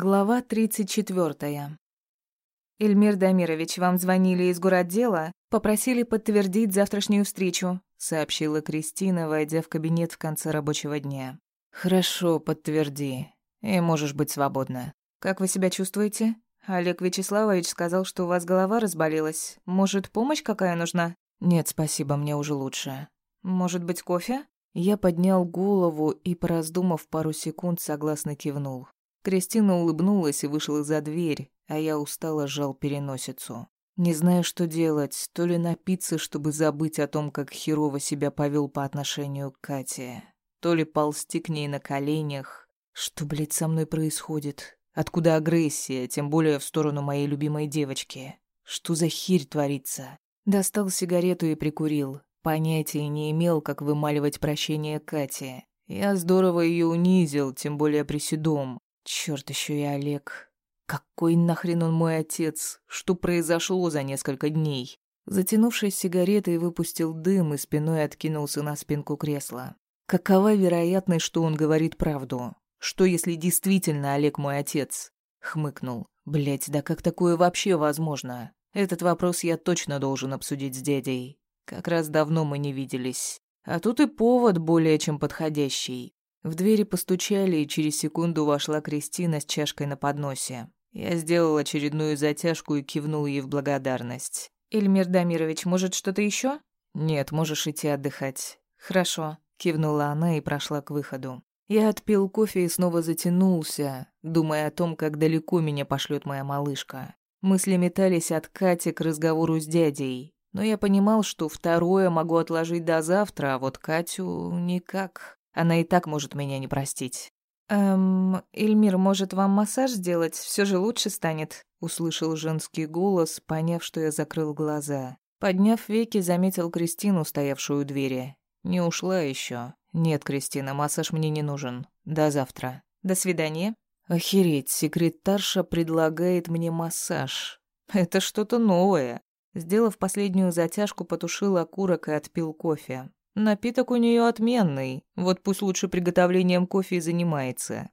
Глава 34. «Эльмир Дамирович, вам звонили из городдела, попросили подтвердить завтрашнюю встречу», сообщила Кристина, войдя в кабинет в конце рабочего дня. «Хорошо, подтверди. И можешь быть свободна. Как вы себя чувствуете? Олег Вячеславович сказал, что у вас голова разболелась. Может, помощь какая нужна?» «Нет, спасибо, мне уже лучше. Может быть, кофе?» Я поднял голову и, пораздумав пару секунд, согласно кивнул. Кристина улыбнулась и вышла за дверь, а я устало сжал переносицу. Не знаю, что делать, то ли напиться, чтобы забыть о том, как херово себя повел по отношению к Кате, то ли ползти к ней на коленях. Что, блядь, со мной происходит? Откуда агрессия, тем более в сторону моей любимой девочки? Что за херь творится? Достал сигарету и прикурил. Понятия не имел, как вымаливать прощение Кате. Я здорово ее унизил, тем более приседом. Черт, еще и Олег. Какой нахрен он мой отец? Что произошло за несколько дней? Затянувшись сигаретой, выпустил дым и спиной откинулся на спинку кресла. Какова вероятность, что он говорит правду? Что, если действительно Олег мой отец? Хмыкнул. Блять, да как такое вообще возможно? Этот вопрос я точно должен обсудить с дядей. Как раз давно мы не виделись. А тут и повод более чем подходящий. В двери постучали, и через секунду вошла Кристина с чашкой на подносе. Я сделал очередную затяжку и кивнул ей в благодарность. «Эльмир Дамирович, может, что-то еще? «Нет, можешь идти отдыхать». «Хорошо», — кивнула она и прошла к выходу. Я отпил кофе и снова затянулся, думая о том, как далеко меня пошлет моя малышка. Мысли метались от Кати к разговору с дядей, но я понимал, что второе могу отложить до завтра, а вот Катю никак. Она и так может меня не простить. «Эм, Эльмир, может, вам массаж сделать? Все же лучше станет», — услышал женский голос, поняв, что я закрыл глаза. Подняв веки, заметил Кристину, стоявшую у двери. Не ушла еще. «Нет, Кристина, массаж мне не нужен. До завтра. До свидания». «Охереть, секретарша предлагает мне массаж. Это что-то новое». Сделав последнюю затяжку, потушил окурок и отпил кофе. Напиток у нее отменный, вот пусть лучше приготовлением кофе и занимается.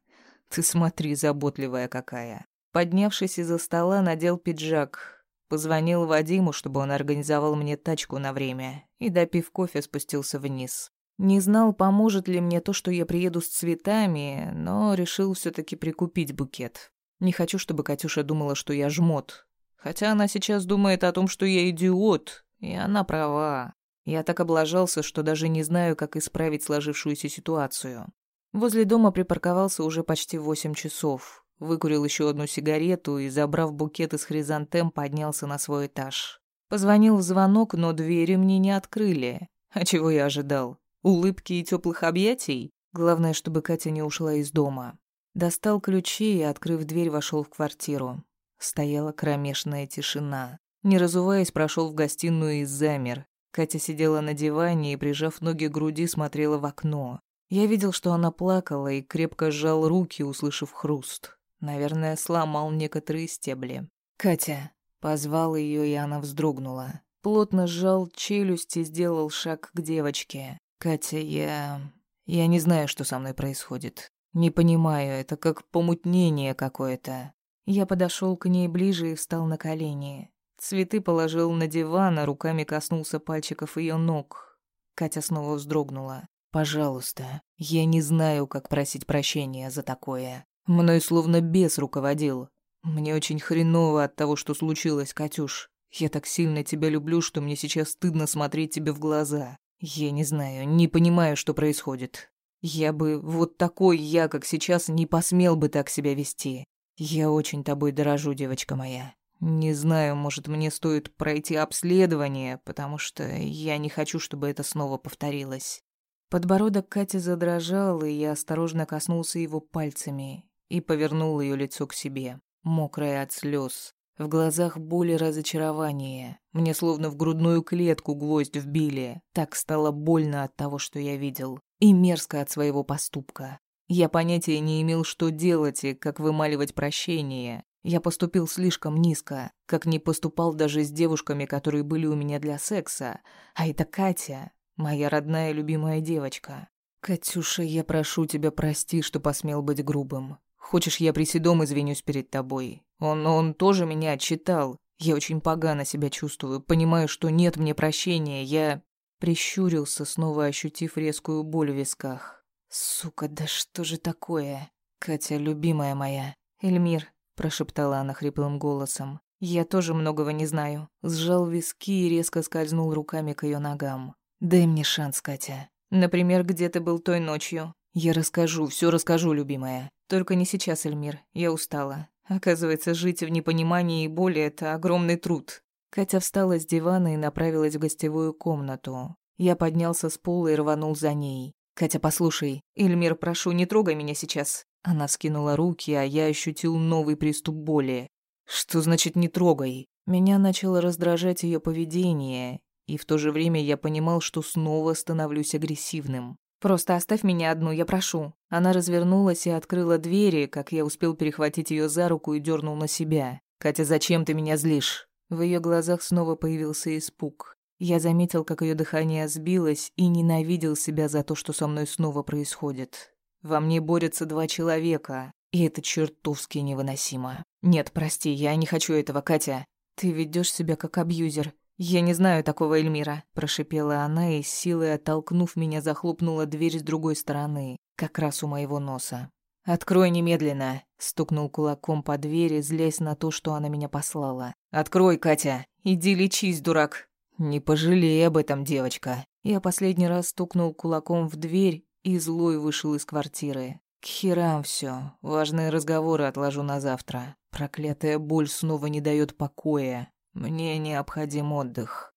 Ты смотри, заботливая какая. Поднявшись из-за стола, надел пиджак. Позвонил Вадиму, чтобы он организовал мне тачку на время, и, допив кофе, спустился вниз. Не знал, поможет ли мне то, что я приеду с цветами, но решил все таки прикупить букет. Не хочу, чтобы Катюша думала, что я жмот. Хотя она сейчас думает о том, что я идиот, и она права. Я так облажался, что даже не знаю, как исправить сложившуюся ситуацию. Возле дома припарковался уже почти восемь часов. Выкурил еще одну сигарету и, забрав букет из хризантем, поднялся на свой этаж. Позвонил в звонок, но двери мне не открыли. А чего я ожидал? Улыбки и теплых объятий? Главное, чтобы Катя не ушла из дома. Достал ключи и, открыв дверь, вошел в квартиру. Стояла кромешная тишина. Не разуваясь, прошел в гостиную и замер, Катя сидела на диване и, прижав ноги к груди, смотрела в окно. Я видел, что она плакала и крепко сжал руки, услышав хруст. Наверное, сломал некоторые стебли. «Катя!» — позвал ее, и она вздрогнула. Плотно сжал челюсть и сделал шаг к девочке. «Катя, я... я не знаю, что со мной происходит. Не понимаю, это как помутнение какое-то». Я подошел к ней ближе и встал на колени. Цветы положил на диван, а руками коснулся пальчиков ее ног. Катя снова вздрогнула. «Пожалуйста, я не знаю, как просить прощения за такое. Мной словно бес руководил. Мне очень хреново от того, что случилось, Катюш. Я так сильно тебя люблю, что мне сейчас стыдно смотреть тебе в глаза. Я не знаю, не понимаю, что происходит. Я бы, вот такой я, как сейчас, не посмел бы так себя вести. Я очень тобой дорожу, девочка моя. Не знаю, может, мне стоит пройти обследование, потому что я не хочу, чтобы это снова повторилось. Подбородок Кати задрожал, и я осторожно коснулся его пальцами и повернул ее лицо к себе, мокрое от слез. В глазах боли разочарование. Мне словно в грудную клетку гвоздь вбили. Так стало больно от того, что я видел. И мерзко от своего поступка. Я понятия не имел, что делать и как вымаливать прощение. Я поступил слишком низко, как не поступал даже с девушками, которые были у меня для секса. А это Катя, моя родная любимая девочка. Катюша, я прошу тебя прости, что посмел быть грубым. Хочешь, я приседом извинюсь перед тобой? Он, он тоже меня отчитал. Я очень погано себя чувствую, понимаю, что нет мне прощения. Я прищурился, снова ощутив резкую боль в висках. Сука, да что же такое? Катя, любимая моя. Эльмир, прошептала она хриплым голосом. Я тоже многого не знаю. Сжал виски и резко скользнул руками к ее ногам. Дай мне шанс, Катя. Например, где ты был той ночью? Я расскажу, все расскажу, любимая. Только не сейчас, Эльмир. Я устала. Оказывается, жить в непонимании и боли — это огромный труд. Катя встала с дивана и направилась в гостевую комнату. Я поднялся с пола и рванул за ней. «Катя, послушай. Эльмир, прошу, не трогай меня сейчас». Она скинула руки, а я ощутил новый приступ боли. «Что значит «не трогай»?» Меня начало раздражать ее поведение, и в то же время я понимал, что снова становлюсь агрессивным. «Просто оставь меня одну, я прошу». Она развернулась и открыла двери, как я успел перехватить ее за руку и дернул на себя. «Катя, зачем ты меня злишь?» В ее глазах снова появился испуг. Я заметил, как ее дыхание сбилось, и ненавидел себя за то, что со мной снова происходит. Во мне борются два человека, и это чертовски невыносимо. Нет, прости, я не хочу этого, Катя. Ты ведешь себя как абьюзер. «Я не знаю такого Эльмира», – прошипела она и, силой оттолкнув меня, захлопнула дверь с другой стороны, как раз у моего носа. «Открой немедленно!» – стукнул кулаком по двери, злясь на то, что она меня послала. «Открой, Катя! Иди лечись, дурак!» «Не пожалей об этом, девочка!» Я последний раз стукнул кулаком в дверь и злой вышел из квартиры. К херам все. Важные разговоры отложу на завтра. Проклятая боль снова не дает покоя. Мне необходим отдых.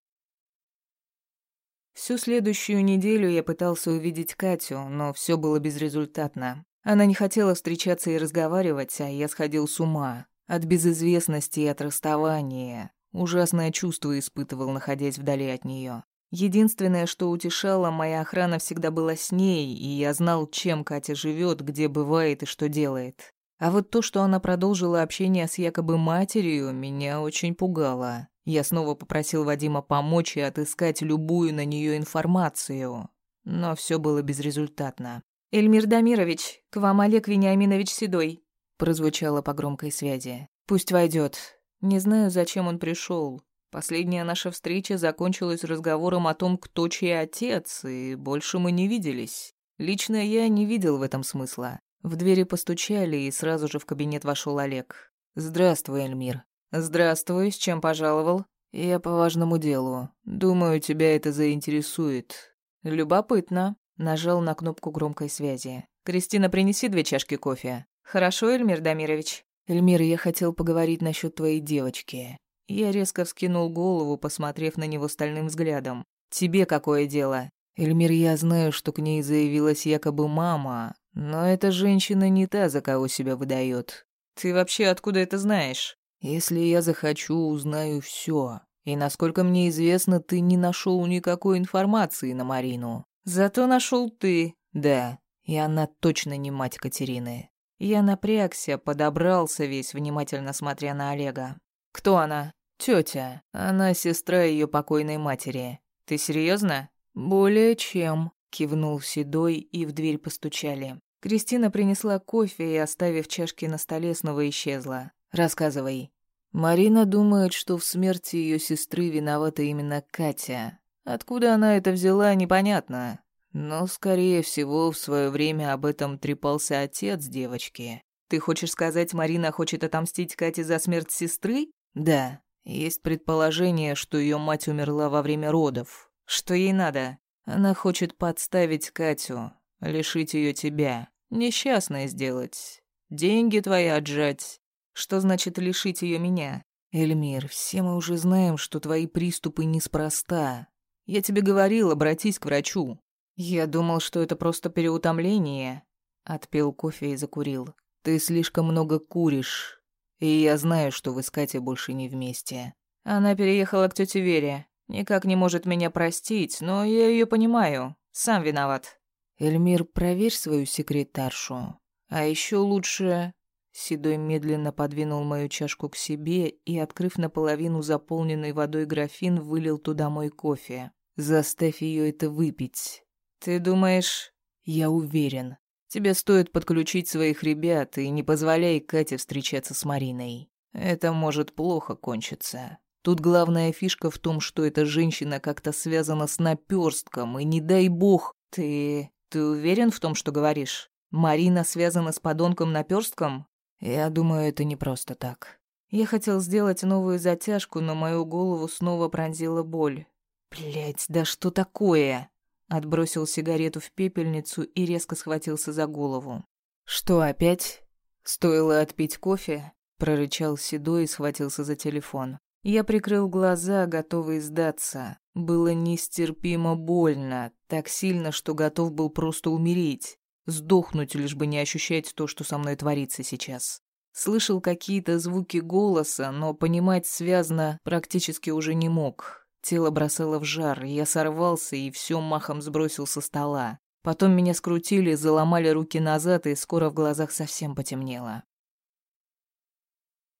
Всю следующую неделю я пытался увидеть Катю, но все было безрезультатно. Она не хотела встречаться и разговаривать, а я сходил с ума. От безызвестности и от расставания. Ужасное чувство испытывал, находясь вдали от нее. Единственное, что утешало, моя охрана всегда была с ней, и я знал, чем Катя живет, где бывает и что делает. А вот то, что она продолжила общение с якобы матерью, меня очень пугало. Я снова попросил Вадима помочь и отыскать любую на нее информацию. Но все было безрезультатно. «Эльмир Дамирович, к вам Олег Вениаминович Седой», прозвучало по громкой связи. «Пусть войдет. Не знаю, зачем он пришел. Последняя наша встреча закончилась разговором о том, кто чей отец, и больше мы не виделись. Лично я не видел в этом смысла. В двери постучали, и сразу же в кабинет вошел Олег. «Здравствуй, Эльмир». «Здравствуй, с чем пожаловал?» «Я по важному делу. Думаю, тебя это заинтересует». «Любопытно». Нажал на кнопку громкой связи. «Кристина, принеси две чашки кофе». «Хорошо, Эльмир Дамирович». «Эльмир, я хотел поговорить насчет твоей девочки». Я резко вскинул голову, посмотрев на него стальным взглядом. «Тебе какое дело?» «Эльмир, я знаю, что к ней заявилась якобы мама, но эта женщина не та, за кого себя выдает. Ты вообще откуда это знаешь? Если я захочу, узнаю все. И насколько мне известно, ты не нашел никакой информации на Марину. Зато нашел ты. Да, и она точно не мать Катерины. Я напрягся, подобрался весь, внимательно смотря на Олега. Кто она? Тетя. Она сестра ее покойной матери. Ты серьезно? Более чем. Кивнул Седой, и в дверь постучали. Кристина принесла кофе и, оставив чашки на столе, снова исчезла. «Рассказывай». Марина думает, что в смерти ее сестры виновата именно Катя. Откуда она это взяла, непонятно. Но, скорее всего, в свое время об этом трепался отец девочки. Ты хочешь сказать, Марина хочет отомстить Кате за смерть сестры? Да. Есть предположение, что ее мать умерла во время родов. Что ей надо? Она хочет подставить Катю, Лишить ее тебя. Несчастной сделать. Деньги твои отжать. Что значит лишить ее меня? Эльмир, все мы уже знаем, что твои приступы неспроста. Я тебе говорил, обратись к врачу. Я думал, что это просто переутомление. Отпил кофе и закурил. Ты слишком много куришь. И я знаю, что вы с Катей больше не вместе. Она переехала к тете Вере. Никак не может меня простить, но я ее понимаю. Сам виноват. «Эльмир, проверь свою секретаршу. А еще лучше...» Седой медленно подвинул мою чашку к себе и, открыв наполовину заполненный водой графин, вылил туда мой кофе. «Заставь ее это выпить. Ты думаешь...» «Я уверен. Тебе стоит подключить своих ребят и не позволяй Кате встречаться с Мариной. Это может плохо кончиться. Тут главная фишка в том, что эта женщина как-то связана с наперстком, и не дай бог, ты... Ты уверен в том, что говоришь? Марина связана с подонком наперстком? Я думаю, это не просто так. Я хотел сделать новую затяжку, но мою голову снова пронзила боль. Блять, да что такое? Отбросил сигарету в пепельницу и резко схватился за голову. «Что опять? Стоило отпить кофе?» Прорычал Седой и схватился за телефон. Я прикрыл глаза, готовый сдаться. Было нестерпимо больно, так сильно, что готов был просто умереть. Сдохнуть, лишь бы не ощущать то, что со мной творится сейчас. Слышал какие-то звуки голоса, но понимать связно практически уже не мог. Тело бросало в жар, я сорвался и все махом сбросил со стола. Потом меня скрутили, заломали руки назад, и скоро в глазах совсем потемнело.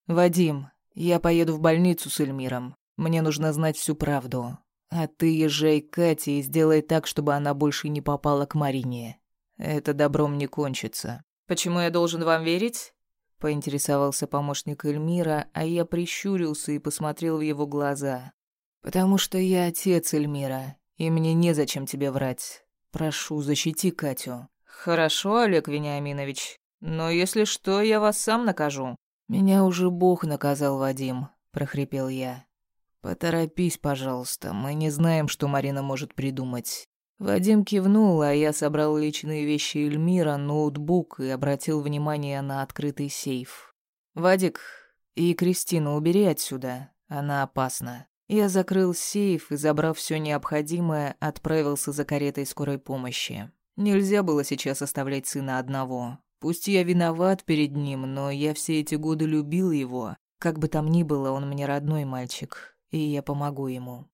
«Вадим, я поеду в больницу с Эльмиром. Мне нужно знать всю правду. А ты езжай к Кате и сделай так, чтобы она больше не попала к Марине. Это добром не кончится». «Почему я должен вам верить?» Поинтересовался помощник Эльмира, а я прищурился и посмотрел в его глаза. «Потому что я отец Эльмира, и мне незачем тебе врать. Прошу, защити Катю». «Хорошо, Олег Вениаминович, но если что, я вас сам накажу». «Меня уже Бог наказал, Вадим», — прохрипел я. «Поторопись, пожалуйста, мы не знаем, что Марина может придумать». Вадим кивнул, а я собрал личные вещи Эльмира, ноутбук и обратил внимание на открытый сейф. «Вадик, и Кристину убери отсюда, она опасна». Я закрыл сейф и, забрав все необходимое, отправился за каретой скорой помощи. Нельзя было сейчас оставлять сына одного. Пусть я виноват перед ним, но я все эти годы любил его. Как бы там ни было, он мне родной мальчик, и я помогу ему.